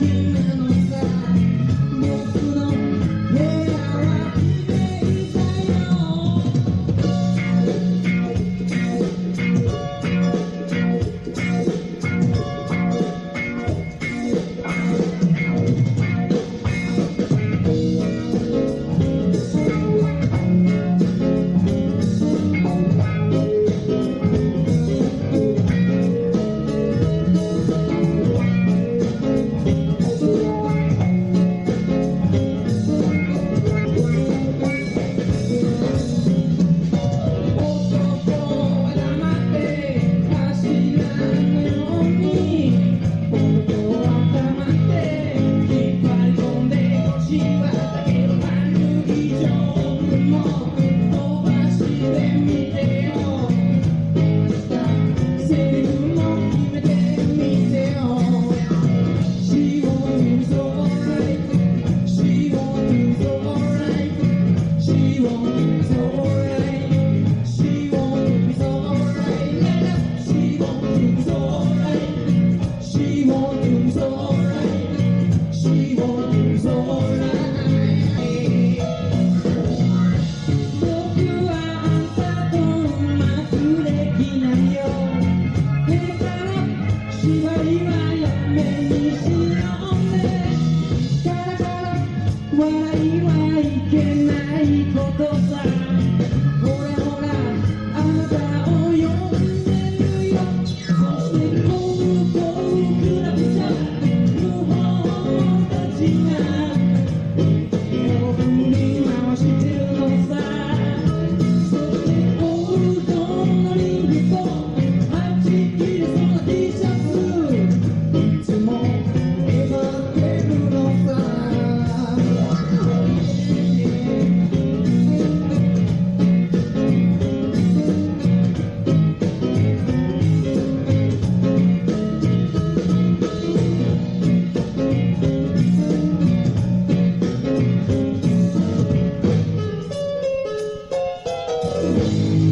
you. Música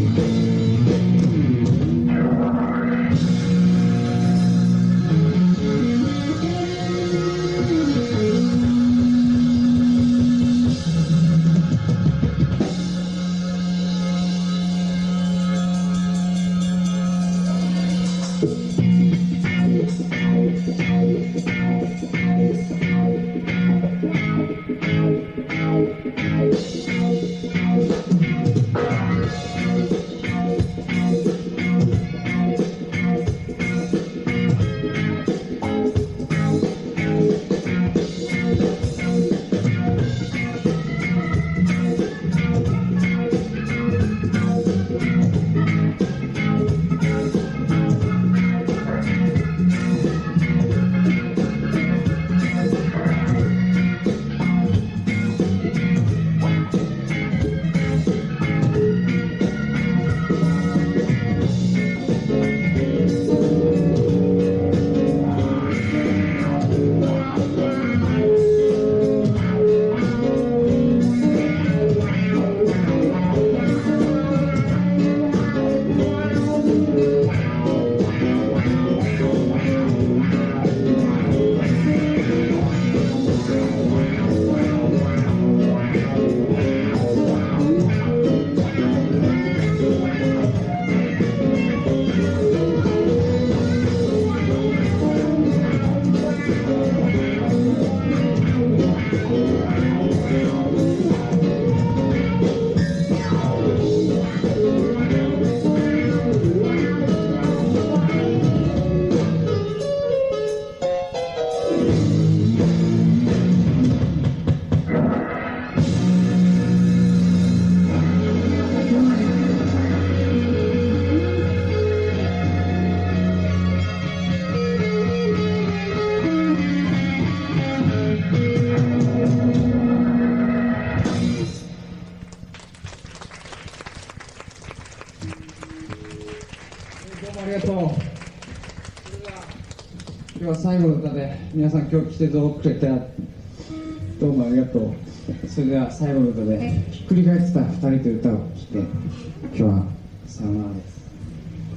今日は最後の歌で皆さん今日来てくれてどうもありがとう。それでは最後の歌でひっくり返ってた2人という歌を聴いて今日はさようならです。